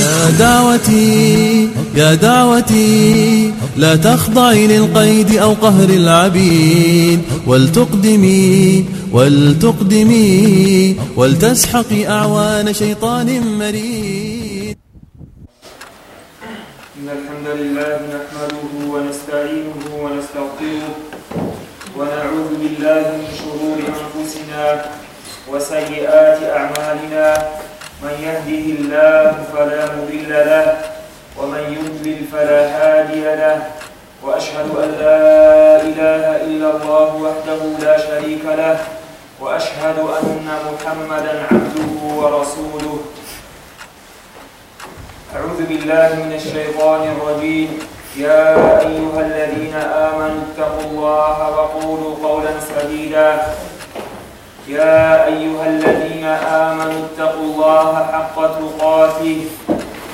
يا دعوتي يا دعوتي لا تخضعي للقيد أو قهر العبيد. ولتقدمي ولتقدمي ولتسحقي أعوان شيطان مريد. إن الحمد لله نحمده ونستعينه ونستغفره ونعوذ بالله من شرور أنفسنا وسيئات أعمالنا. من يهده الله فلا مضل له ومن يضلل فلا هادي له وأشهد أن لا إله إلا الله وحده لا شريك له وأشهد أن محمدا عبده ورسوله. أعوذ بالله من الشيطان الرجيم. يا أيها الذين آمنوا اتقوا الله وقولوا قولا سديدا. يا أيها الذين آمنوا اتقوا الله حق تقاته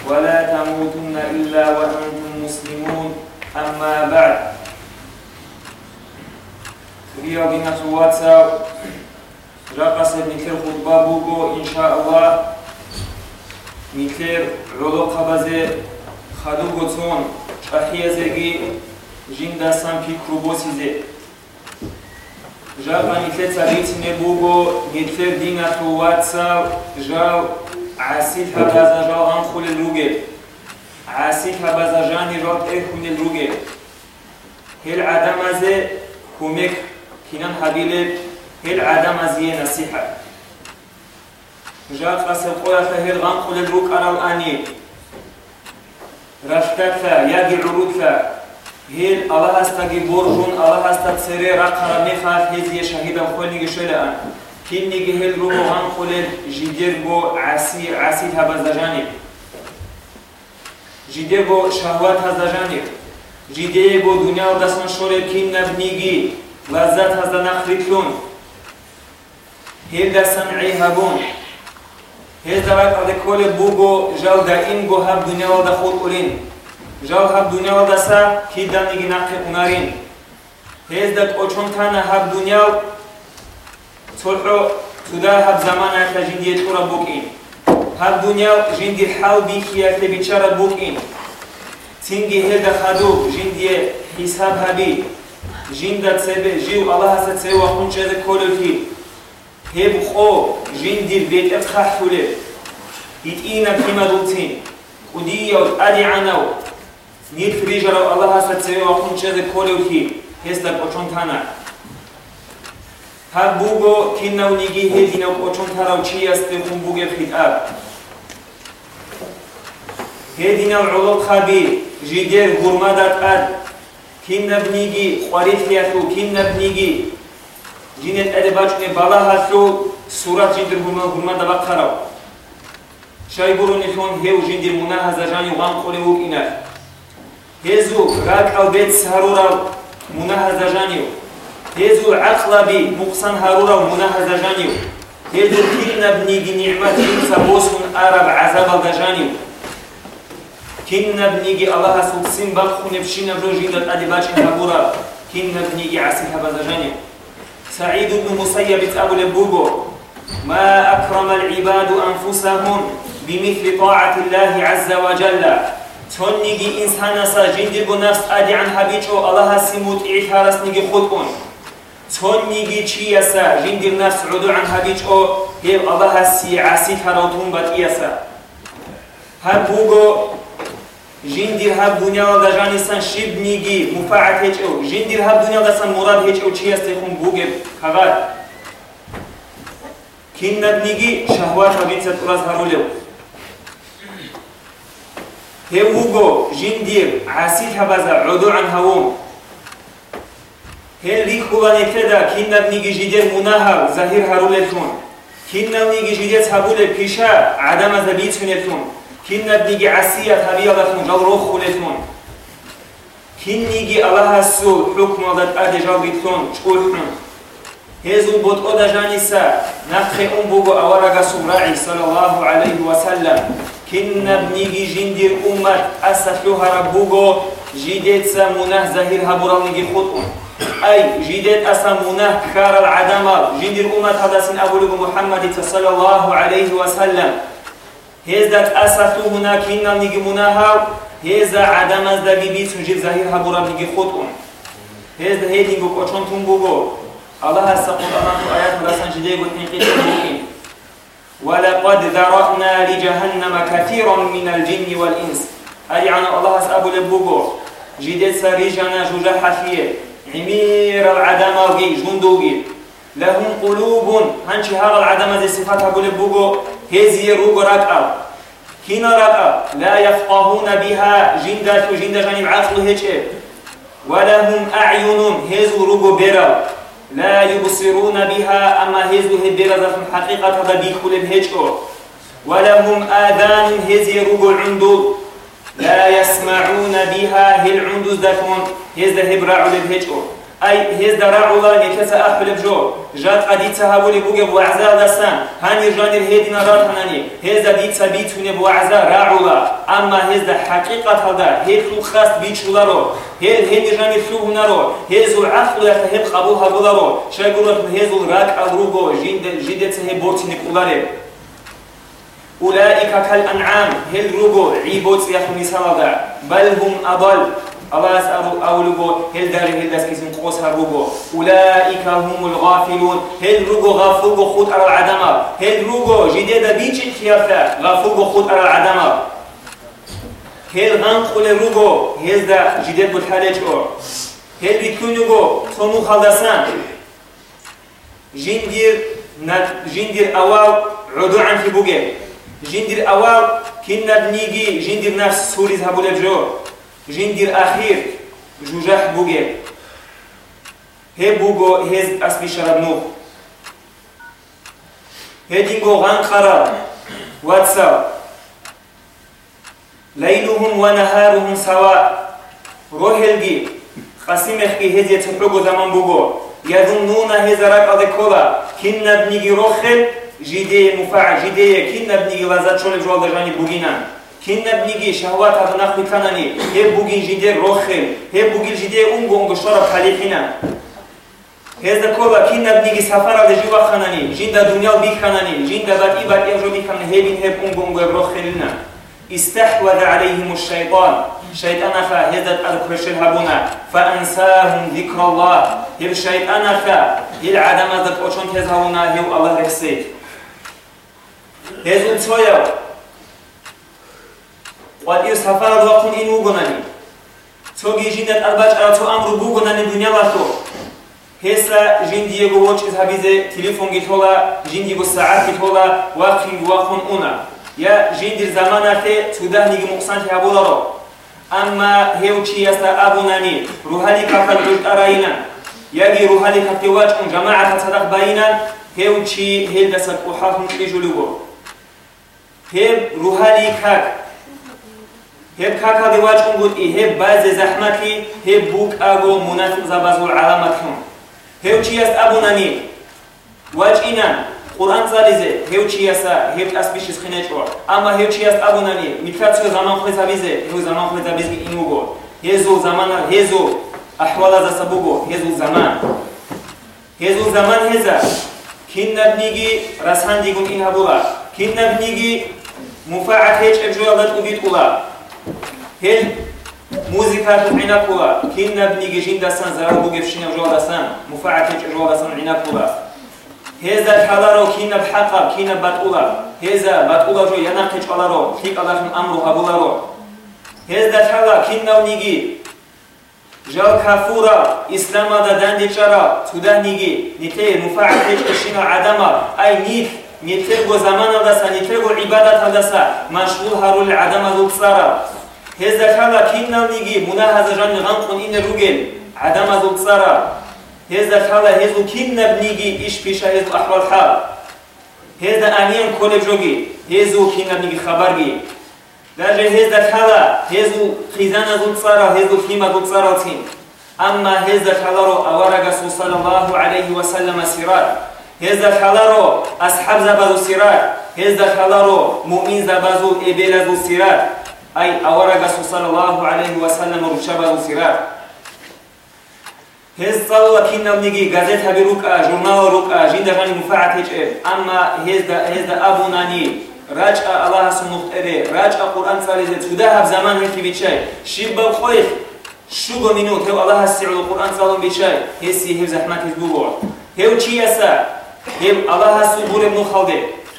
ولا تموتن إلا وأنتم مسلمون. أما بعد رياضنا واتساب رقص نكر خطبة بوغو إن شاء الله نكر علو قبزة خدو غتون أحيزة جندا سامبي كروبوسيزي Žal pa nikle caricine bugo, nikle dina tu WhatsApp, žal عسيت هبازا جال هم خول الروجه عسيت هبازا جاني رات إيه خون الروجه هل عدم از كومك كنان حبيل هل عدم از يه نصيحة جات قصر قولة هل غان خول الروك أرال آني رشتك يجي عروض هل الله هستگی برجون الله هست سری را قرمی خواهد هزی شهیدم خونی گشله آن كيني جهل روبو هم خلل جدير بو عسي عسي هبزجاني جدير بو شهوات هزجاني جدير بو دنيا و دستان شور كين نبنيجي لذات هزا نخريتلون هيل دستان عي هبون هيل دوات عده كل بوغو جال دا إن بو هب دنيا و دخول قولين Жавхар дунё даса киданги нақи унарин. Хездак очон тана хаб дунё цурро туда хаб замана хажинди тура букин. Хаб дунё жинди хал бихия те бичара букин. Цинги хеда хаду жинди хисаб хаби. Жинда цебе жив Аллах хаса цева хунчеда колюки. Хеб хо жинди ветер хахуле. Итина кимадутин. Удият ади анау. Нет вижера Аллаха сацева хунчезе колюхи, хеста кочонтана. Ҳар буго киннавниги ҳедина кочонтарав чи асте хун буге хитаб. ҳедина улук хаби, жидер гурмадат ад, киннавниги хварифияту, киннавниги жинет адебачне балаҳасу, сурат жидер гурмада бақарав. Шайбуруни хон ҳев жидер мунаҳазажан юған қолевук инах. هزو راك أو بيت سهرورا منهز جانيو هزو عقل بي مقصن هرورا منهز جانيو هزو كلنا بنيجي نعمة سبوسن عرب عذاب الدجانيو كلنا بنيجي الله سوكسين بخون بشينا برو دل أدي باشن هرورا كلنا بنيجي عسيها بزجانيو سعيد بن مسيب أبو لبوغو. ما أكرم العباد أنفسهم بمثل طاعة الله عز وجل. чун ниги инсан аса жиндиргу нафс ади ан ҳабичу аллаҳаси мутъи ҳарас ниги худ он чун ниги чи аса жиндир нафс уду ан ҳабичу ҳев аллаҳаси аси ҳаратун батъи аса ҳар буго жиндир ҳар дунёла дажан исан шиб ниги муфаъат ҳечу жиндир ҳар дунёла сан мурад ҳечу чи асе хун бугеб хагар киннат ниги шаҳват ҳабицат ураз ҳарулев هيب بوغو جندر عسي هبازا عدو عن هوم هل خوبان ابتدا کینب نیگی جیدر مناها ظاهر هرولتون کینب نیگی جیدر تبول پیشا عدم از بیتونتون کینب نیگی عصیت هبیالتون جل روح خولتون کین نیگی الله هستو حکم آدد اد جل بیتون چولتون هزو بود او دجانیسا نفخ اون بگو اورگا سمراعی صلی الله علیه و سلم کینب نیگی جندیر امت اسفلو هربوگو جیدت سا مناه ظاهر هبورال نیگی خود اون أي جديد أسمونه كار العدم جند الأمة هذا سن أبو لغو محمد صلى الله عليه وسلم هزا تأسفو هنا كنا نيجي مناهاو هزا عدم از داگی بیت سنجیب ظاهر هبورا نيجي خودون هزا هيدينگو كوچون تونگوگو الله هسا قرآن تو آيات مرسان تنقيد ولقد ذرأنا لجهنم كثيرا من الجن والإنس. أي عن الله أبو لبوغو جديد سريجانا جوجا حفية. عمير العدم جندوغي. لهم قلوب هنشي هذا العدم دي صفات أبو لبوغو هزي روغو ركعة هنا ركعة لا يفقهون بها جندات وجندا جانب عقل هيك ولهم أعين هزو روغو بيرا لا يبصرون بها أما هزو ذات حقيقة بيكول بهيجو ولهم آذان هزي روغو عندو لا يسمعون بها هل عندو ذاتهم هزا Ай, hez darar ola nekesa ahbilib jo. Jat qaditsa havuli buge bu azar dastan. Hani janir hedina ratanani. Hez da ditsa bitune bu azar ra'ula. Amma hez da haqiqat hada. Hez su khast bichularo. Hez hedi janir suhunaro. Hez ul aqlu ya hez qabu habularo. Shagurot hez ul rak alrugo. Jinde jidetse he bortini kulare. Ulaika kal an'am. Hez rugo ibot yakhuni salada. Bal hum adal. الله يسأل أولوغو هل داري هل داس كيسم قوس هروغو أولئك هم الغافلون. هل روغو غافلوغو خود على العدم؟ هل روغو جديد بيتش خيافة غافلوغو خود على العدم. هل غنقل روغو هل دا جديد بتحالج أو؟ هل بيكونوغو تمو خلصان جندير جندير أواو عدو عن في بوغي جندير أواو كنا بنيجي جندير نفس سوري ذهبوا لجو жиндир ахир жужах буге. Ҳе буго ҳез асли шарабнух ҳе динго ған қара ватса лайлуҳум ва наҳаруҳум сава. Роҳелги қасимехки ҳезе цуҳуго заман буго. Язуннуна ҳезарак адекола киннабниги рохел жидея муфаа жидея киннабниги лаззатшоли жолдажани бугинанд. هنا بيجي شهوات هذا نخبي كناني هي بوجي جدة روخن هي بوجي جدة أم قنقو شرب خليه هنا هذا كولا كنا بيجي سفر على جوا خناني جين دا دنيا بي خناني جين دا بات إبات يجوا بي خناني هي بين هي أم قنقو روخن لنا استحوذ عليهم الشيطان شيطان فا هذا الكوشن هبونا فأنساهم ذكر الله. هي الشيطان فا هي العدم هذا كوشن هذا هونا هي الله لكسيد هذا الصويا وادير سفر وقت این وگنانی تو گیجیندت الباج ارا تو امرو بوگنانی دنیا لاتو هسا جندي جو واتش از هبيزه تليفون جيتولا جندي جو ساعات جيتولا وقت وقت اونا يا جندي زمانات تده نيجي مقصان تهابولارو اما هيو چي استا ابوناني روحالي كفل جلت اراينا يجي روحالي كتواج ان جماعة تصدق باينا هيو چي هيل دسك وحاف مكيجولوغو هيب روحالي كاك هب كاكا دي واجكم قد إيه هب باز زحمتي هب بوك أغو منافق زبازو العلامتهم هب چياس أبو ناني واجئنا قرآن زاليزه هب چياسا هب أسبيشيس خينيچو أما هب چياس أبو ناني متفاتسو زمان خوي زبيزه هب زمان خوي زبيزه إنو گو هزو زمان هزو أحوال زسبوغو هزو زمان هزو زمان هزا كين نبنيجي رسان ديگون إن هبولا كين نبنيجي مفاعل هيج أبجوالات أبيت أولا Ҳел музикату инакула кинна бнигижин дасан зарал бугефшина жоласан муфаатич жоласан инакула ҳеза ҳаларо кинна бҳаққа кинна батула ҳеза батулаҷо янақич аларо хиқалахм амру ҳабуларо ҳеза ҳала киннав ниги жал кафура исламада дандичара цуда ниги нитеи муфаатич кишина адама. Ай нит нетрего заманавдаса нетрего ибадатавдаса машғулҳарул адамазуксара ҳездакала кинналниги мунаҳазажанниған қунина ругел адамазуксара ҳездакала ҳезу киннабниги ишпиша ҳезу аҳвалҳал ҳезда аниян колебжоги ҳезу киннабниги хабарги даже ҳездакала ҳезу қизаназуксара ҳезу фимазуксаратин амма ҳездакаларо аварагасу салаллаҳу алайҳи васаллама сират ҳезда халаро асҳаб забазу сират ҳезда халаро муъмин забазу эбелазу сират ай аварагасу салаллоҳу алайҳи васаллам рушабазу сират ҳез салла киннамниги газетаби рука журнала рука жиндажани муфаат ҳече амма ҳезда абунани раҷа аллаҳа сунухтаре раҷа қуръан цализе чуда ҳаб заман ҳекивичай шибба хоих шуго мину тев аллаҳа сиъулу қуръан салом бичай ҳеси ҳев заҳматиз бубор ҳев чияса ҳем аваҳа субурем ну халде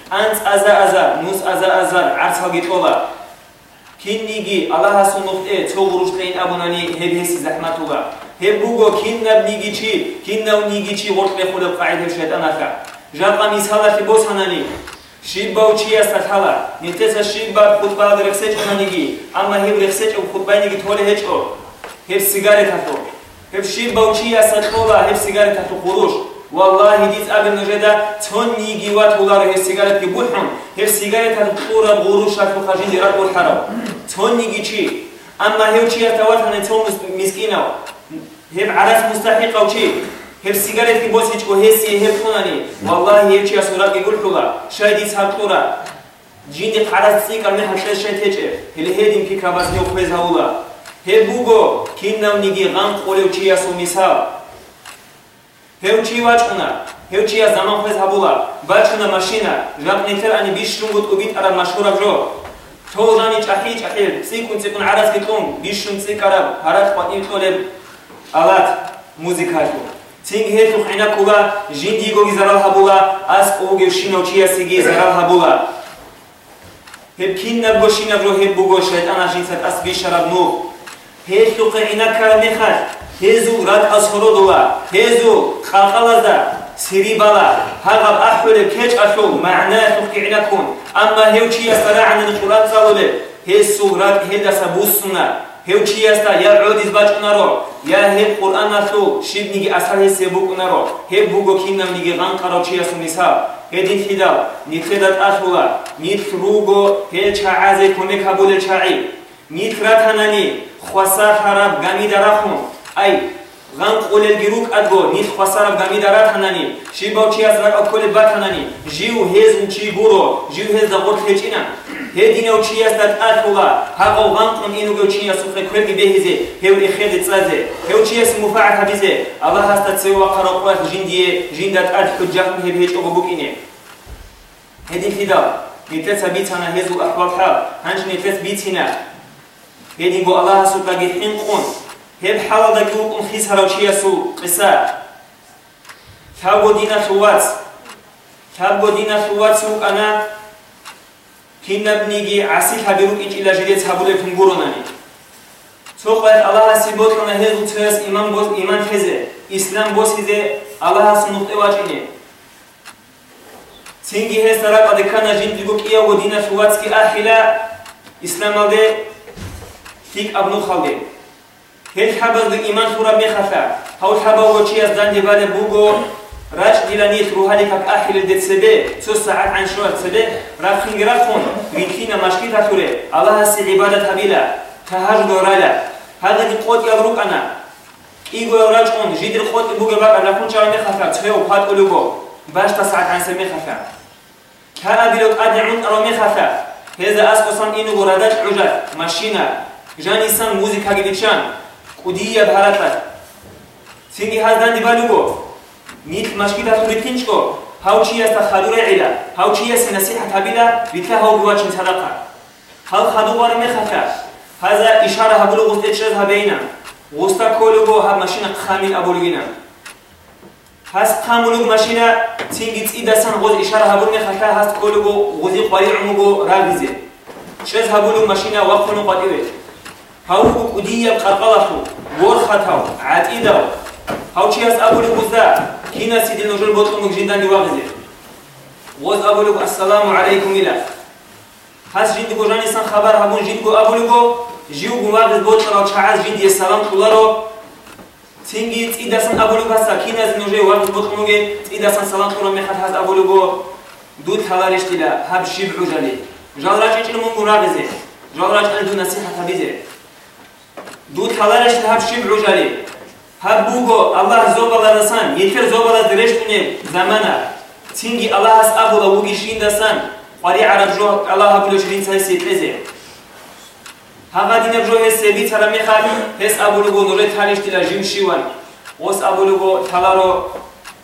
анц аза аза нус аза аза арц халги тола кин ниги алаҳа сунухте цогурушдаин абунани ҳеб ҳеси заҳматула ҳеб буго кин наб ниги чи кин нав ниги чи вортле худаб қаидем шайтанаха жарқа мисҳалахи боз ҳанани шиббау чи астат ҳала нитеса шибба хутбааг рехсечона ниги амма ҳеб рехсечо хутбай ниги толе ҳечо ҳеб сигарет ҳато ҳеб шиббау чи астат хола ҳеб сигарет ҳато хуруш والله ديت أبن جدا توني جوات ولار هالسيجارة كبوحهم هالسيجارة تنقورا غورو شاف وخرجين ديرات والحرام توني جيشي أما هيو شيء توات هن تون مسكينة هب عرف مستحق أو شيء هب سيجارة كبوس هيك وهسي هب خناني والله هيو شيء سورة كقول حلا شاي ديت هالقورا جيني قرص سيجار من هالشيء شيء تجف هل هيدين كي كابز نيو خبز هولا هب بوجو كينام نيجي غام قولي وشيء سو مثال Певчи вачкуна, певчи я заман фез хабула, бачкуна машина, жак нетер ани биш шунгут убит ара машхура жо. То жани чахи чахил, цикун цикун арас китлун, биш шун цик араб, харак патни толеб, алат, музикашу. Цинг хету хина кула, жинди гоги зарал хабула, аз огев шино чия сиги зарал хабула. Хеп кинна бгошина жо хеп буго шайтан ашинсат аз биш шараб нух ҳеҷ туқаина кара мехаш ҳезу рад аз хурудува ҳезу халқалаза сирибала ҳагаб аҳуле кеч ашул маъна туқаина кун. Амма ҳевчия сараъна нихулат салуле ҳез сурат ҳедаса буссуна ҳевчи аста я ӯдиз бачунаро я ҳеб қуръан асу шибниги асар ҳе себукунаро ҳеб буго кинамниги ған қарочи асу нисаб. ҳедин хидал нитхедат асула нитруго ҳе чаазе куне кабуле чаи. ნიტხრათანანი ხვასახარაბ გამიდარახონ აი ღან ყოლელგირუკ ადგო ნიტ ხვასარაბ გამიდარათანანი. შიბავჩი აზრაკა კოლებათანანი ჟიუ ჰეზ უჩი გურო ჟიუ ჰეზ და ღორთლეჭინა ჰედინა უჩიას და ტატულა ჰაყო ღან ყონ ინუგე უჩია სუფრე ქვები ბეჰიზე ჰევ ეხედე წაზე. ჰევ უჩიას მუფაა ჰაბიზე. ალაჰ ასტა ცევა ყარო ყურათ ჟინდიე ჟინდა ტატ ხუჯახ ჰებ ჰეჭო ბუკინე. ჰედი ხიდა ნიტეს აბიცანა ჰეზუ ახვალხა ჰანჯ ნიტეს ბიცინა. اد حجه هب هیچ او بوکینه هدی فدا نیتس بیتنا هزو احوال حال هنج نیتس بیتنا هدی گو الله سبحانه حین خون هب حالا دکو کن خیز هراو چی اسو قصه تاب گودینا سوات تاب گودینا سوات سو کنا کین نبنیگی عسی حبیرو ایچ ایلا جدید تابوله تنگورو نانی تو قاید الله سی بود کنه هزو ترس ایمان بوز ایمان خزه اسلام بوز خزه الله سی نقطه واجینه سینگی هست را قد کنا جین دیگو کیا گودینا سوات کی آخیلا اسلام тик абну халде ҳеҷ ҳабаз ду иман сура мехаса ҳав ҳабаво чи аз данди вале буго раш диланит рӯҳали как ахили децебе цу саат ан шоат цебе рафхингира хун винхина машкита туре аллаҳа си ибадат ҳабила таҳаждо раля ҳадади қот ялрук ана иго рач он жидир қот буге бак анакун чара мехаса цхео пат улуго башта саат ан се мехаса ҳа абилот адиун аро мехаса ҳеза аз косан ину горадаш ужат машина Janissam muzika gidichan, kudiya dharata. Singi hazdan dibalugo. Nit mashkila tulitinchko. Hauchi yasta khadura ila. Hauchi yasta nasihat habila. Vitla hau guwachin sadaqa. Hal khaduwar mekhata. Haza ishara habulu gusta ichraz habeina. Gusta kolugo hab mashina qhamil abulgina. Has qamulug mashina singi tsidasan guz ishara habul mekhata. Has kolugo guzi qwari umugo ragize. Chaz habulu mashina waqtun qadire. غزي قواري عموغو راغيزي شرز هبلو ماشينة وقفنو قديوه هاو قدية قرقلخو ورختاو عتيداو هاو چی است ابو لبوزدا کینا سیدی نوجل بوتون مگجیندان دی واغزه وز ابو لبو السلام علیکم الا هاس جند گو جانی سان خبر هبون جند گو ابو لبو جیو گو واغز بوت را چاز جند السلام کولارو تینگی تیدا سان ابو لبو هسا کینا از نوجل واغز بوت مگه تیدا سان سلام کولار میخواد هاس ابو لبو دود حوالش تلا هب شبع جلی جال راج چیچ من مراغزه جال راج اندو نصیحت هبیزه Du talareşin hapşim rojari. Ha bugo Allah zobala dasan, yeter zobala direştune zamana. Tingi Allah has abula bu gişin dasan. Qari arab jo Allah habulu şirin say sitreze. Ha gadine jo hes sebi tarami khal hes abulu go nore talishti la jim shiwan. Os abulu go talaro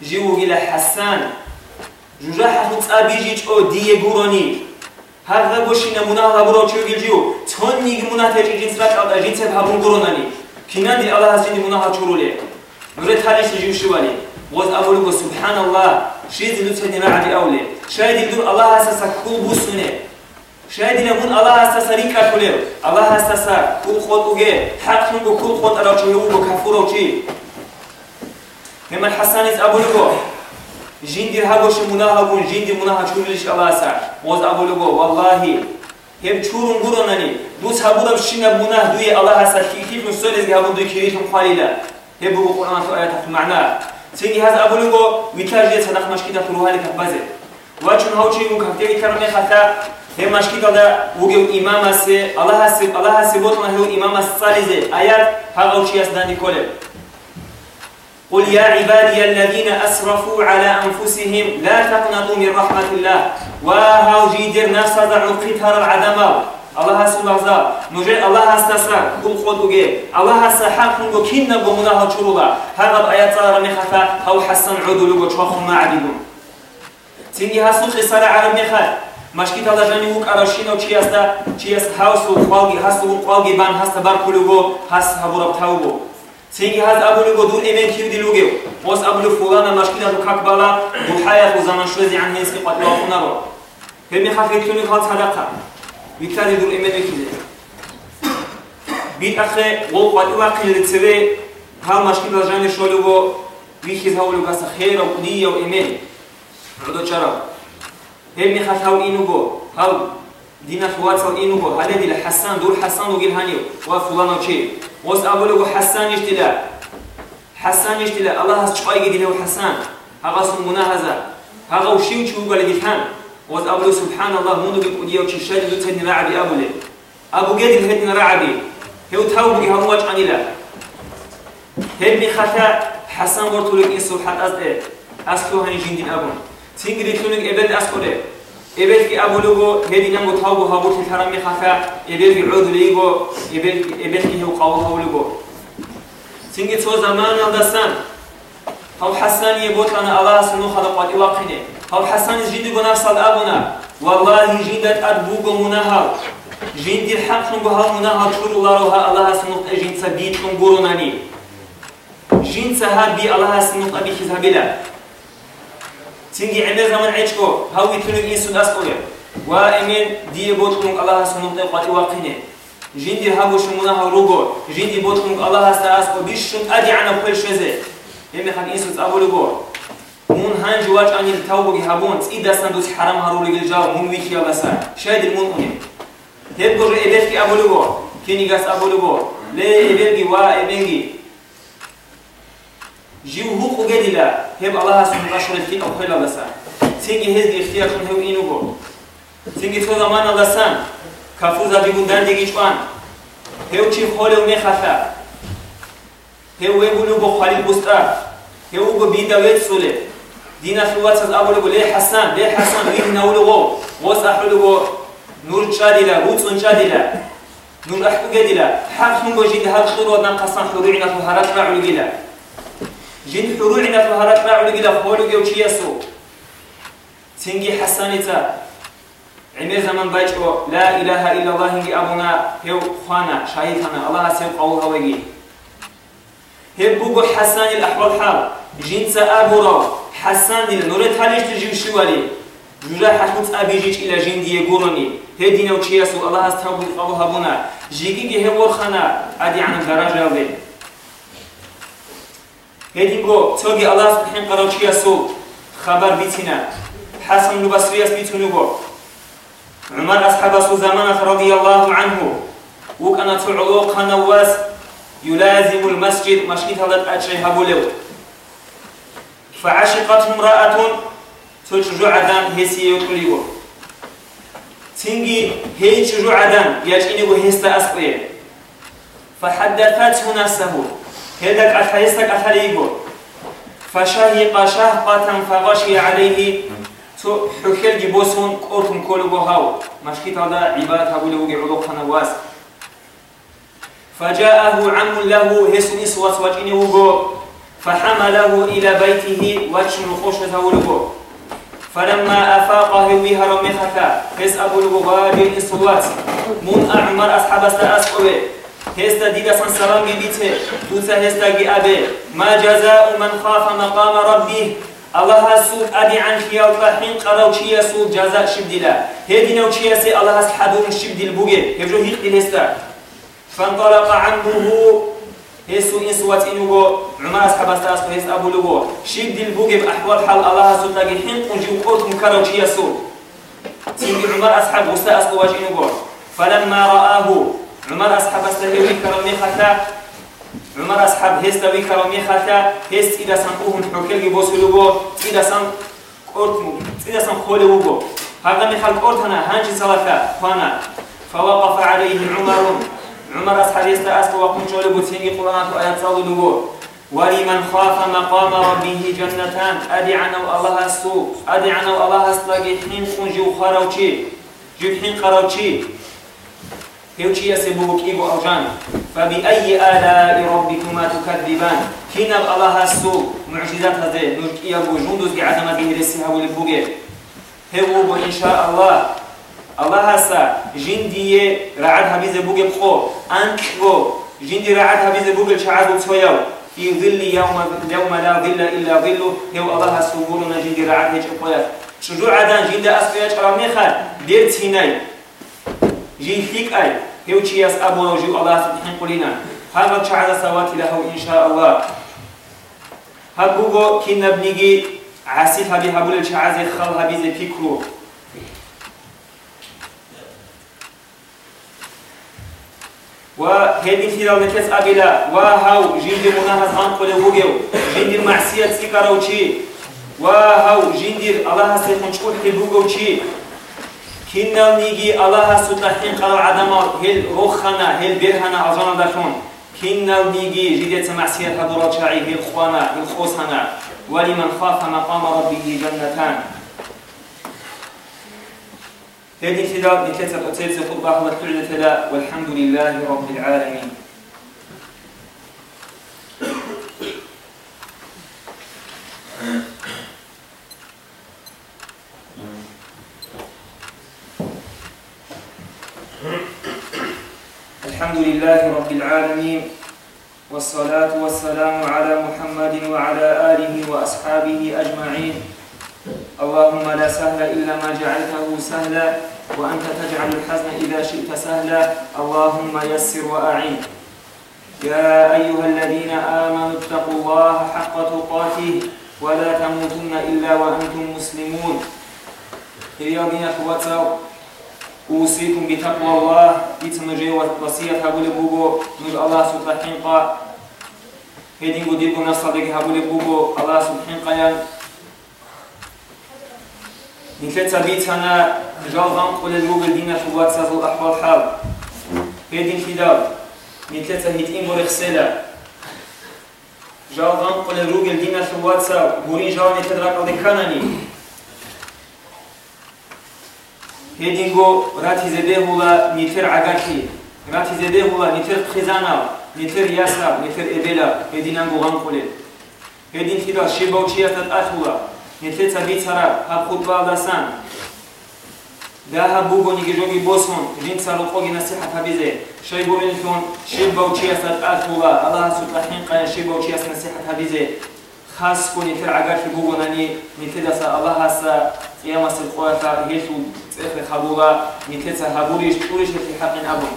jiu gila Hassan. Juja hafuz abiji o diye guroni. ჰარღაგოშინა მუნაღლაბუროჩი გილჯიო ცონნიგ მუნათეჭი ჯინცრაჭავდა ჯინცებ ჰაბურგურონანი ქინანდი ალაჰაზინი მუნაღაჩურულე ნურე თალისი ჯიმშივალი ვოზ აბულგო სუბჰანალლა შიზ ლუცენი რადი აულე შაიდი დურ ალაჰასასა კულ ბუსუნე შაიდინა მუნ ალაჰასასა რიკაკულე ალაჰასასა კულ ხოტუგე ჰაკნუგო კულ ხოტარავჩი უგო კაფუროვჩი ჰემალ ჰასანის აბულგო жинди ҳагоши мунаҳагун жинди мунаҳачунилиш аласа воз аволуго валлаҳи ҳем чурун гуронани дус ҳабудам шина мунаҳ дуи алла ҳаса хифм солизги ҳабун дуи киритм халила. Ҳе бугу қуръанату аятату маъна. Синги ҳаз аволуго витажде садақмашкида хурӯҳалика базе ва чун ҳавчигу кафтеи кароне хата ҳе машкикада вуге имам асе алла ҳасе алла ҳасе ботна ҳе имам асе сализе аят ҳагавчи аст данди коле قل يا عبادي الذين أسرفوا على أنفسهم لا تقنطوا من رحمة الله. وهاو جيدر نفس ضعوا قطار العدم الله سبحانه نجي الله استسرا كل خدوجي الله سحق نجو كنا بمنها شرولا هذا آيات صار مخفى أو حسن عدلو شخص ما عدلو تيجي هاسو خسارة على مخال مشكلة الله جاني وك أرشين أو شيء أستا شيء أست هاوس وقاوي هاسو وقاوي بان هاستا باركولوجو هاس هبورب Seni haz abunu godun emen kirdi lugeu. Os abulu fulana maşkina bu kakbala bu hayat o zaman şöyle yani eski katla okuna bu. Hem hafif tünü hal sadaka. Vitali dur emen ekili. Bir akhe o katla kirdi tseve hal maşkina jane şöyle bu vihiz havlu gasa hayra kudiye o emen. Rodo çara. Hem hafif inu bu. Hal دينا فواتل إنه هذا دي الحسان دور حسان وقيل هانيو. وفلان وشي وس أبلغ حسان يشتلا حسان يشتلا الله هس شقاي قدي له حسان؟ هغا سمونا هذا هغا وشي وشي وقال دي فهم وس أبلغ سبحان الله منو بقوديا وشي شاد دو رعبي أبو أبو قادي تهدنا رعبي. هو تهو بقي هرواج عني لا. هل بخطا حسان قرطولك إنسو حد أزده. أسلو جندين أبو تنقري تلونك إبد أسخده إبد كي أبو لغو هدي نمو تاو بو هابو تلترم خطا إبد كي عود ليغو إبد كي هو قاو هاو لغو تيجي تو زمان الدسان. هاو حسن يبوت لنا الله سنو خلقات إواقينه هاو حسن جندي بنا صد أبنا والله جندت أدبوغ منها جندي الحق نغو ها منها تشور الله روها الله سنوط جند سبيت نغوروناني جند سهاد بي الله سنوط أبي خزابلا Singi emez zaman eçko, havi tünük insun askoya. Wa emin diye botluk Allah sunukta qati waqine. Jindi havu shumuna harugo, jindi botluk Allah sa asko bishun adi ana fel sheze. Emi han insun abulugo. Mun hanji waj anil tawbo gi habon, ida sandus haram haruli gel jaw mun wikiya basa. Shaydil mun unim. Hep goje ebef ki abulugo, kinigas abulugo. Le ebengi wa ebengi. جيو هو قجدي لا. هب الله سبحانه وتعالى في أو خيلا بس تيجي هز اختيار شون هو إنو بو. تيجي تو زمان الله سان كفوزا بيقول دان ديجي شوان هو شيء خاله ومي خفا هو يقولوا بو خالد بوستا هو بو بيدا ويت سوله دينا خلوات از أول يقول ليه حسن ليه حسن ليه نقول له وص أحلو له نور شادلا روت شادلا نور أحكو جدلا حق من وجد هذا خير ودنا قصان حروعنا في هرات ما علو جلا جن حروعنا في هرات ما علو جلا خولو جو شيء سو تنجي حسنتا عمر زمان بايجو لا إله إلا الله هنجي أبونا هو خانا شايفنا الله سيب قول هوجي هبوغو حسن الأحوال حال. جنس أبو رو حسن دل نور تالش تجيب شوالي جوجا حكمت أبيجيش إلى جن دي قرني هدينا وشياسو الله استوى الله هبونا. جيجي جه ورخنا أدي عن الدرجة ذي هدينغو توجي الله سبحانه قرأ شياسو خبر بيتنا حسن البصري بيتنوغو عمر أصحاب زمان رضي الله عنه وكانت علوق نواس يلازم المسجد مشكيت هذا أجري هبولو فعشقته امرأة تشجع عدان هسي يقوليو تنجي هي تشجع عدان يجينيو هستا أسقية فحدثته نفسه هذاك أتحيستك أتحليقو فشهق شهقة فغشي عليه. تو حكيل جبوسون قرتم كولو هاو. مشكيت هذا عبادة هبولو عضو خنواس. فجاءه عم له هسن إسوات وجينيو فحمله إلى بيته وجه خوش تولغو فلما أفاق هوي هرم ختا هس أبو الغبار صوات من أعمر أصحاب استأسقوه هستا ديدا سلام بيته توسا هستا أبي ما جزاء من خاف مقام ربه الله سود أدي عن خيال طحين قراو چيا سود جزاء شبدلا نو چيا سي الله حدون شبدل بوجه هجو هيق الهستا فانطلق عنه. هسو إن سوات إنوغو عمر أصحاب استأسقو هس أبو لغو شبدل بوجه بأحوال حال الله سود تاقي حين قنجي وقوت مكراو چيا سود. تيجي عمر أصحاب استأسقو واج إنوغو فلما رآه. عمر أصحاب استهوي كرمي خطا عمر أصحاب هستوي كرمي خطا هست إذا سنقوهم حكل بوسلوغو إذا سن قرتمو إذا سن خولوغو هذا مخال قرتنا هانج سلفا فانا فوقف عليه عمر. عمر أصحاب يستأسك وقم شولي بوتيني قرآن آيات صلوغو ولمن خاف مقام ربه جنتان أدعنا الله السوء أدعنا الله استلاقي حين خنجي وخاروشي جيب حين قراوشي هيوشي يسبوك إيبو أوجان فبأي آلاء ربكما تكذبان كنا الله السوء معجزات هذا نوك إيابو جندوز قعدما به رسيها والبوغي هو إن شاء الله الله هسا جندي رعد هبيز بوغي بخو أنك بو جندي رعد هبيز بوغي شعاد وتويو في ظل يوم يوم لا ظل إلا ظله هو الله سبحانه جندي رعد هيك قويا شجوع عدان جندي أسفياج خال دير تيناي جي فيك أي. هيو تشياس أبو وجي الله سبحانه قلنا هذا تشعر سوات له إن شاء الله؟ هبوغو كي نبنيجي عسيف هبي هبول الشعاز خل هبي زي فكرو وهذه خلال نتلس أبلا وهاو جند مناهز عنقل وغيو. جند معصية سيكارا وشي وهاو جند الله سيكون شكول حبوغو وشي كنا نيجي الله سبحانه قال عدم هل روخنا هل برهنا أجانا دخون كنا نيجي جديت معصية حضرات شاعي هل خوانا هل خوصنا ولمن خاف مقام ربه جنتان هذه كده نكتب أتيت خطبة الله والحمد لله رب العالمين الحمد لله رب العالمين والصلاة والسلام على محمد وعلى آله وأصحابه أجمعين. اللهم لا سهل إلا ما جعلته سهلا وأنت تجعل الحزن إذا شئت سهلا. اللهم يسر وأعين. يا أيها الذين آمنوا اتقوا الله حق تقاته ولا تموتن إلا وأنتم مسلمون. رياضنا تواتر أوصيكم بتقوى الله. إتمجي وصية هبول بوغو. نور الله سبحانه قا. هدين قد يبقى نصدق هبول بوغو. الله سبحانه قيان نتلتا بيتنا جالغان قول البوغ الدين في واتساز الأحوال حال. هدين خداب نتلتا هيتين بوري خسيلا جالغان قول البوغ الدين في واتساز بوري جالني تدرك أو Hedingo ratizede hula niter agaki. Ratizede hula niter khizana, niter yasa, niter ebela, hedinango gamqule. Hedin hida shibauchiyatat athula. Niter tsabitsara hab khutba aldasan. Daha bugo nigejogi boson, jin saruqogi nasihat habize. Shaybulin ton shibauchiyatat athula. Allah sutahin qaya shibauchiyas nasihat habize. Khas ko niter agaki bugo nani niter dasa Allah hasa نصيحة هبيزي خاص كوني تر عقاكي بوغو ناني نيتر داسا الله هسا قيامة القوة هيتو تأخذ خبولا نتيتا هبوليش توريش في حق أبو.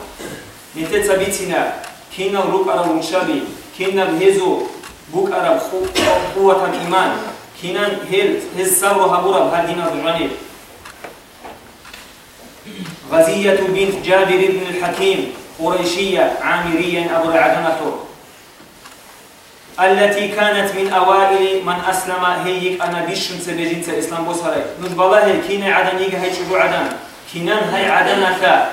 نتيتا بيتنا كينا روك أرى ونشابي كينا بهزو بوك أرى قوة الإيمان. كينا هل هز سر هبورا بهدينا الجانب غزية بنت جابر بن الحكيم قريشية عامرية أبو العدنة التي كانت من أوائل من أسلم هيك أنا بيشم سبجين الإسلام بوسري نج بالله كينا عدن يجي هاي شو عدن. كينان هاي عدن كا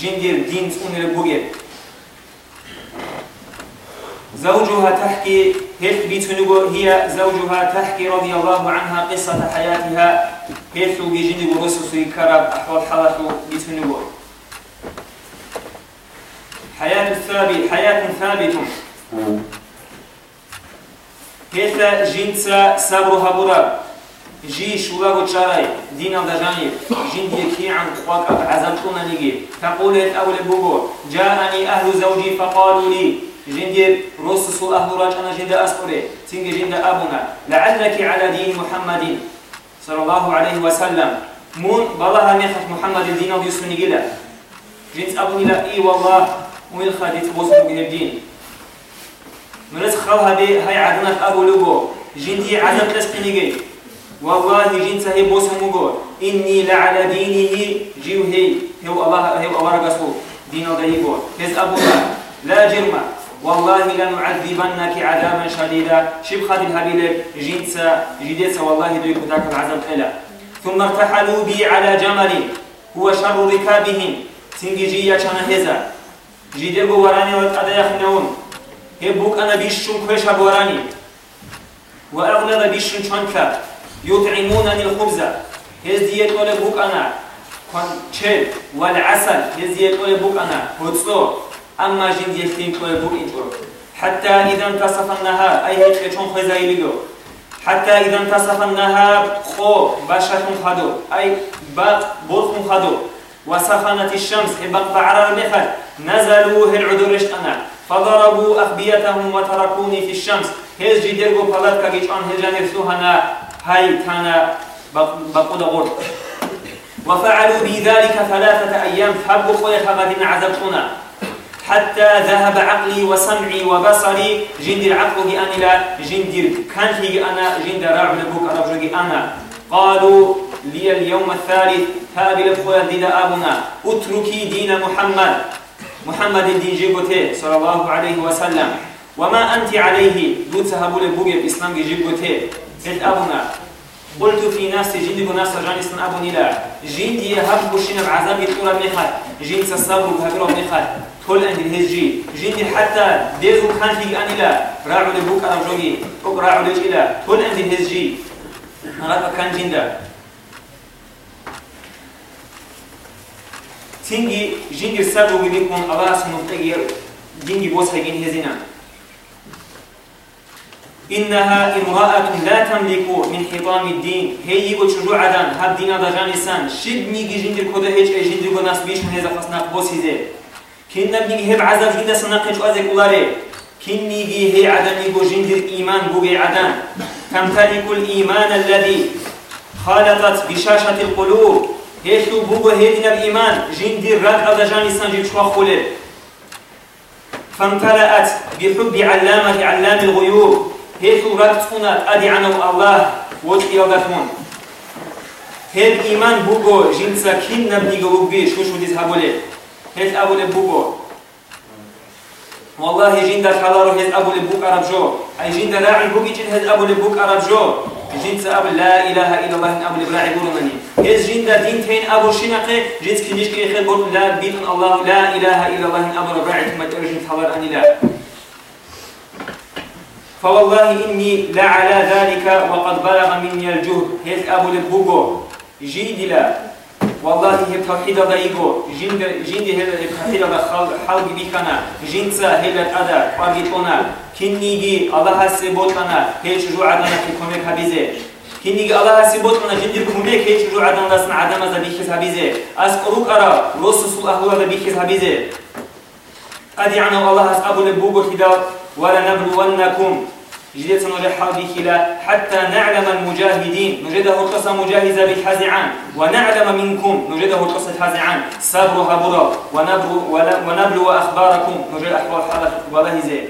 جندير دين تون البوجة زوجها تحكي هيك بيتنجو هي زوجها تحكي رضي الله عنها قصة حياتها. هيك بيجندي ورسوس يكرب أحوال حالته بيتنجو حياة الثابت حياة ثابت هيثا جنسا صبر هبورا جي شولاغو تشاراي دينا دجاني جين يكي عن خواك عزمتونا نيجي تقول الأول بوغو جاءني أهل زوجي فقالوا لي جندير رسول أهل راج أنا جند أسقري تنجي جند أبونا لعلك على دين محمد صلى الله عليه وسلم مون بلاها ميخت محمد الدين ويسوني جلا جنت أبوني لا إي والله وين خديت بوسم الدين منس خلها بي هاي عدنات أبو لوغو. جندي عدم تسقيني جي والله جنت هي بوسم إني لعلى دينه جيو هي هو الله هو الله رسول دين ضيقو هز أبونا لا جرم. والله لنعذبنك عذابا شديدا. شب خد الهبيل جنسا جديسا والله دوي كتاك العذاب إلا ثم ارتحلوا بي على جمل. هو شر ركابهم. تنجي كان هزا جيدرغو وراني وقد يخنون هبوك أنا بيشون كويش وراني وأغلب بيشون شنكا يطعمونني الخبز هزيت ولا بوك أنا كون تشيل والعسل هزيت ولا بوك أنا هتصو أما جند يختين كل بور إنتور حتى إذا انتصف النهار أي هيك شون خزاي ليجو حتى إذا انتصف النهار خو باشتهم خدو أي باق بورخم خدو وسخنت الشمس هبق بعرر مخل نزلوا هالعدرش أنا فضربوا أخبيتهم وتركوني في الشمس. هز جديرغو فلات كاجيش أن هجان يفسوهنا هاي تانا بقود غرب. وفعلوا بذلك ثلاثة أيام. فحبوا خويا خبادين عذبتنا حتى ذهب عقلي وسمعي وبصري جند العقل أنا لا جند كان هي أنا جند راع لبوك أرجوك أنا قالوا لي اليوم الثالث هابل بخويا دين أبونا اتركي دين محمد. محمد الدين جيبوتي صلى الله عليه وسلم. وما أنت عليه؟ دوت سهبوا لبوك الإسلام جيبوتي. هد أبونا قلت في ناس جند ناس رجعني سن أبو نلا جند يهب بوشين بعذاب يطور بنخات جند سصبر بهبرو بنخات كل عند الهجي جندي حتى ديزو كان في أنيلا. راعوا لبوك أنا جوجي أو راعوا لجيلا. كل عند الهجي أنا كان جندا تيجي جندي سابو بيكون الله سبحانه وتعالى جندي بوس هيجين هزينا إنها امرأة لا تملك من حطام الدين هي يقول شجوع عدن هب دينا دجان إنسان شد نيجي جندي كده هيج جندي ناس بيش من هذا خصنا بوس هزي كنا بنيجي هب عذاب جدا سنقش أزك ولاري كنيجي هي عدن يقول جندي الإيمان بوجي عدن تمتلك الإيمان الذي خالطت بشاشة القلوب هيشو بوجو هيدنا الإيمان جندي الرد دجان إنسان جيب شوا خلل فامتلأت بحب علامة علام الغيوب هيتو ركتفونا أدي عنه الله وتقيادتون هل إيمان بوغو جنسا كين نبني قلوب بي شو شو ديز هبولي هل أبولي بوغو والله جندا خلارو هل أبولي بوك عرب جو أي جندا راعي بوكي جن هل أبولي بوك عرب جو جنس أبو لا إله إلا الله أبولي براعي بورمني هل جندا دين تين أبو شنقي جنس كنيش كي خير بورم لا بيتن الله لا إله إلا الله أبو براعي ثم ترجم خبر أني لا. فوالله إني لعلى ذلك وقد بلغ مني الجهد. هيك أبو لبوغو جيد لا. والله هي توحيد ضيقو جند جند هي توحيد خلق بيكنا جنسا هي الأدا قاقيتونا كنيجي الله سيبوتنا هي شجوع عدنا في كوميك هبيزه كنيجي الله سيبوتنا جند كوميك هي شجوع عدنا دسنا عدم زبيخ هبيزه أسقروك أرى رسول الله زبيخ هبيزه قد يعني الله أبو لبوغو كده ولنبلونكم جديد سنرى حربي خلا حتى نعلم المجاهدين. نجده القصة مجاهزة بالحازعان. ونعلم منكم. نجده القصة الحازعان. صبرها برا ونبلو, ونبلو أخباركم. نجد أحوال حالة وبهزة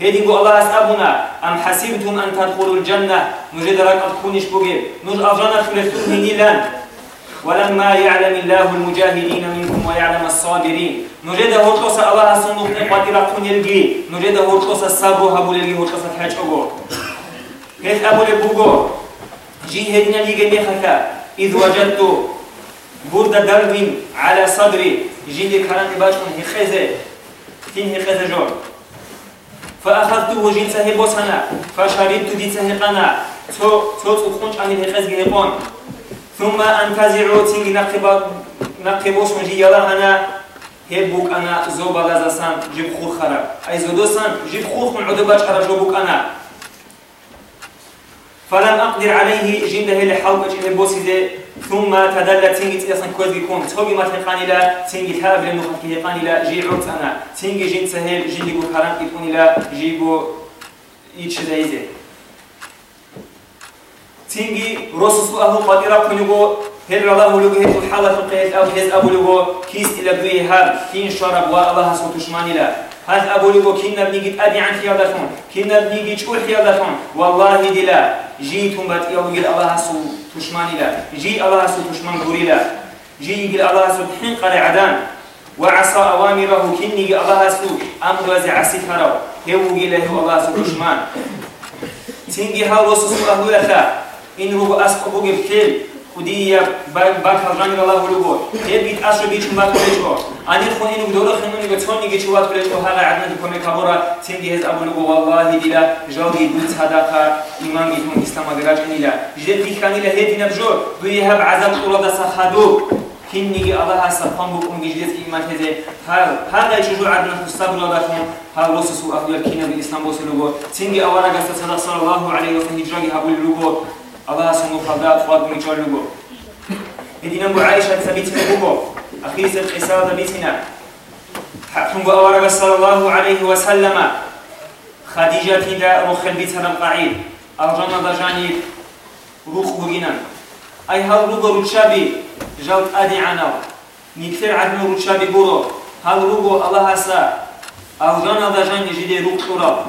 هيدي الله أسأبنا أم حسبتم أن تدخلوا الجنة؟ نجد رك أدخونيش بوغير نجد أجانا خلفتون نيلان ولما يعلم الله المجاهدين منكم ويعلم الصابرين نجد هوتوس الله صندوق نقاتل كون يلقي. نجد هوتوس الصبر هبو للقي هوتوس الحاج أبو كيف أبو لبوغو؟ جي هدنا لي ميخكا إذ وجدت برد درب على صدري. جيني كلام باشون هخزة تين هخزة جور فأخذته جين سهي سنة فشربت دي سهي قنا تو تو تخونش عن الهخز جهبون يلا أنا هبوك أنا زوبا لازسان جيب خور خراب. أي زودوسان جيب خور من عدباش خراب جوبوك أنا. فلم أقدر عليه جنده لحلقة إلى بوسيدة ثم تدلت تنجي تيسن كوز بيكون توجي ما تقاني لا تنجي تاب لأنه خلقي تقاني لا جي عرت أنا. تنجي جن سهل جن لقو كلام يكون لا جيبو يتش زيزه تنجي رسوس أهل قديرة كنيجو هل الله لقو هل الحالة القيس أو هز أبو لقو كيس إلى بدوي هاب كين شرب والله سوتشماني لا. هل أبو لقو كنا بنيجي أبي عن خيالتهم كنا بنيجي تقول خيالتهم والله دلا جيتم بات يوم الله سو تشماني لا. جي الله سو تشمان غوري لا. جي يقول الله سو حين قرع عدان. وعصى أوامره كني الله سو أمر وزع عسي فرو هو له الله سو تشمان. هاو رسول الله إن инҳу аску бугиб хел худия бакал ранга лаҳу любор хел бит асру бич мбат кулечо анир ху ину дора хинуни га цон ниги чуват кулечо хага аднат коме кабора цинги хез абу нугу валлахи дила жалги дун садақа иман гитмун истама гирач анила жидет дихканила хединаб жо дуихаб азам турада сахаду кинниги алла ҳаста хон букун гиждески иматезе ҳаргай чужу аднат устабуладахун ҳар лосусу ахдуяр кина би ислам босилуго цинги аварагаса садақ саллаллаҳу алайҳи васалам ҳиҷраги ҳабулилуго الله سمو خلدات فاطمة جلوبو إدينا أبو عائشة ثبتنا بوبو أخي سر قصة ثبتنا حكم بأورق صلى الله عليه وسلم خديجة تدا روخ البيتنا القعيد أرجانا دجاني روخ بغينا أي هل روغو روشابي جلت أدي عنا نكثر عدنا روشابي برو هل روغو الله أسا أرجانا دجاني جدي روخ تراب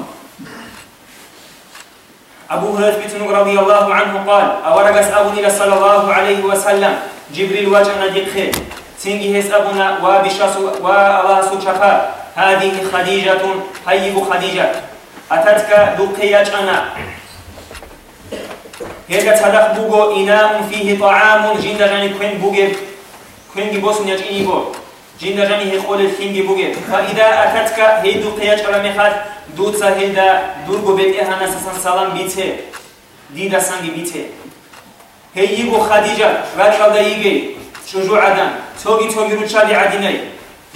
أبو هريرة بن رضي الله عنه قال أورقس أبو صلى الله عليه وسلم. جبريل وجهنا دقه سنجي هس أبونا وبشاس والله سوشفا هذه خديجة هيب خديجة. أتتك دقية أنا هيك تصدق بوغو إناء فيه طعام. جند جاني كوين بوغي كوين جبوسن يجيني بو. جند جاني هي قول الخين بوغي فإذا أتتك هي دقية أنا مخات دو цаҳи да дур губети ҳанасасан салам бите дида санги бите ҳей иго хадижа вачалда иге чужу адан тоги тогиру чади адинай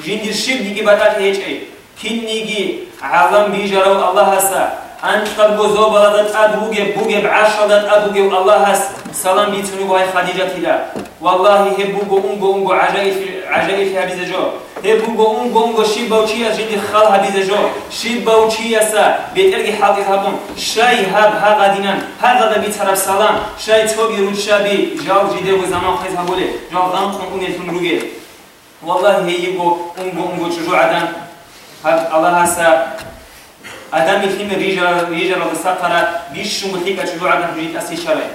жиндир шиб диги батат ҳечай кин ниги алам бижарав аллаҳ ҳаса الله هسا أنت قد بوزو بلدت أدوغي بوغي بعشرة أدوغي الله هس سلام بيتوني وهي خديجة كلا والله هي بوغو أنغو أنغو عجائف عجائف هذه زجو هبوغو اون گونگو شی باوچی از جدی خال هبیز جو شی باوچی اسا بیترگی حاضر هبون شای هب ها قدینن ها قد بی طرف سلام شای تو بی رود شبی جاو جیده و زمان خیز هبوله جاو غم خون اون یتون روگه والله ریجا رو سقرا بیش شو مخیکا چجو عدن جدید اسی شبه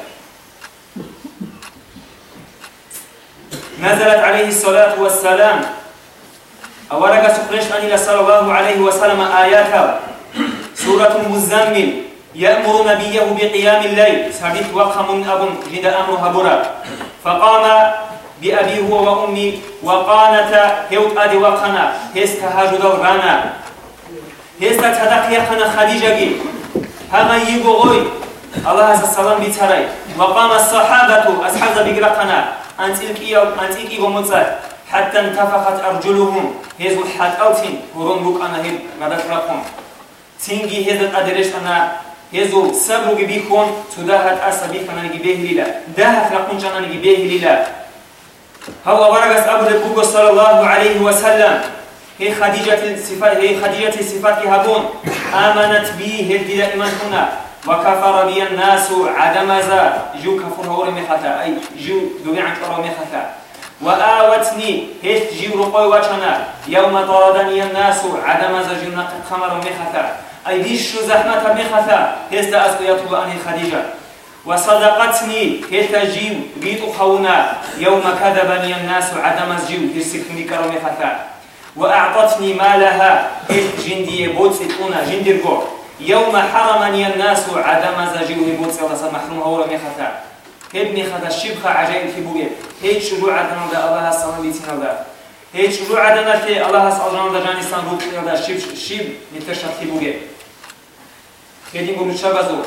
نزلت عليه الصلاة والسلام أولا سقرش أن صلى الله عليه وسلم آياتها سورة مزمل يأمر نبيه بقيام الليل سبيت وقم أب جد أمرها برا فقام بأبي هو وأمي وقانت هيوت أدي وقنا هست هاجد الغانا هست تدق يقنا خديجة هما يقو غوي الله عز السلام بيتراي وقام الصحابة أصحاب بقرقنا أنت إلكي أنت إلكي حتى انتفخت أرجلهم. هزو حد أوتين ورون لوك أنا هيد مدد رقم. تنجي هزت أدرش أنا هزو سبرو بيكون تداهت أسبيك أنا نجي به ليلا داهت رقم جانا نجي به ليلا هو ورقس أبو البوغو صلى الله عليه وسلم هي خديجة الصفات هي خديجة الصفات هبون آمنت بي هدي إيمان هنا وكفر بي الناس عدم ذا. جو كفر هو رميختا. أي جو دوبي عن رميختا. وآوتني. هيت جيب رقوي وچنا يوم طردني الناس عدم زجنا خمر مخثا أي ديش زحمة مخثا هيست أسكو يطلب أني خديجة. وصدقتني. هيت جيب بيت خونا يوم كذبني الناس عدم زجيب هيسكني كرم مخثا وأعطتني مالها. هيت جندي بوتسكونا جندرغو يوم حرمني الناس عدم زجيب بوتسكونا محروم هورا مخثا ابني خدا شبخ عجائب في بوغي. هيك شروع عدنا دا. الله سلام بيتنا دا. هيك شروع عدنا في الله سلام دا جاني سان روك دا. شب شب نتشت في بوغي. خدين قول شبزو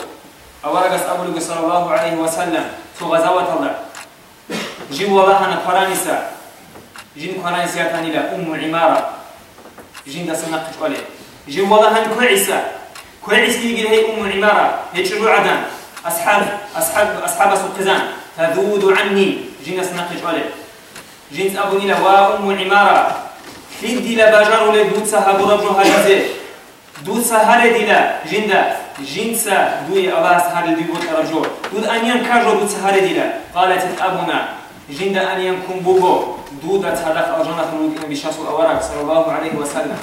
أورغس أبو صلى الله عليه وسلم. تو غزوة الله. جيب والله أنا قرانيسا. جين قرانيسا تاني لا أم عمارة. جين دا سنقش عليه جيب والله أنا كويسة كويس يجي هي أم عمارة. هيك شروع عدن؟ أصحاب أصحاب أصحاب سقزان تذود عني. جنس نقش عليه جنس أبو نيلا وأم عمارة. خيد ديلا باجار لدود سهاب رجو هالزي دود سهال ديلا. جندا جنس دوي الله سهال دي بود رجو دود أنيان كاجو دود سهال ديلا. قالت أبونا. جندا أنيان كم بوبو. დუდაც ადახალ ჯონათან მუდინები შასულ ავარაკ სალალაჰუ ალეიჰი ვასალამ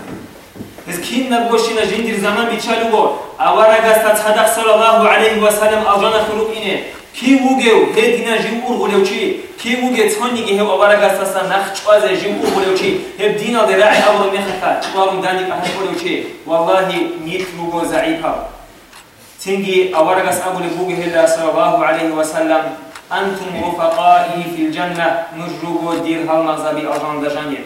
ეს ქინნა გოშინა ჯინდირ ზამან ბიჩალუგო ავარაგასთა ცადახ სალალაჰუ ალეიჰი ვასალამ ალჯონათან მუდინე კი უგევ ჰედინა ჟიმურღულევჩი კი უგე ცონიგი ჰევ ავარაგასთა ნახჭვაზე ჟიმურღულევჩი ჰებ დინალდე რაი ავრო მეხახა ჭვარუმ დანი პაჰყულევჩი ვალლაჰი მით მუგო ზაიფა ცინგი ავარაგას აბული ბუგი ჰელა სალალაჰუ ალეიჰი ვასალამ Antum rufaqai fil jannah, нужруго дирхал назаби ажандажане.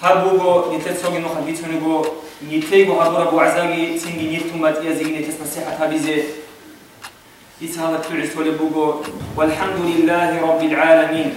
Хабуго нитет соги нуха битунуго, нитего хабура бу азаги цинги ниртумат язиги нитес насихат хабизе. Ицхала тюрис толебуго, валхамду лиллахи раббил аламин.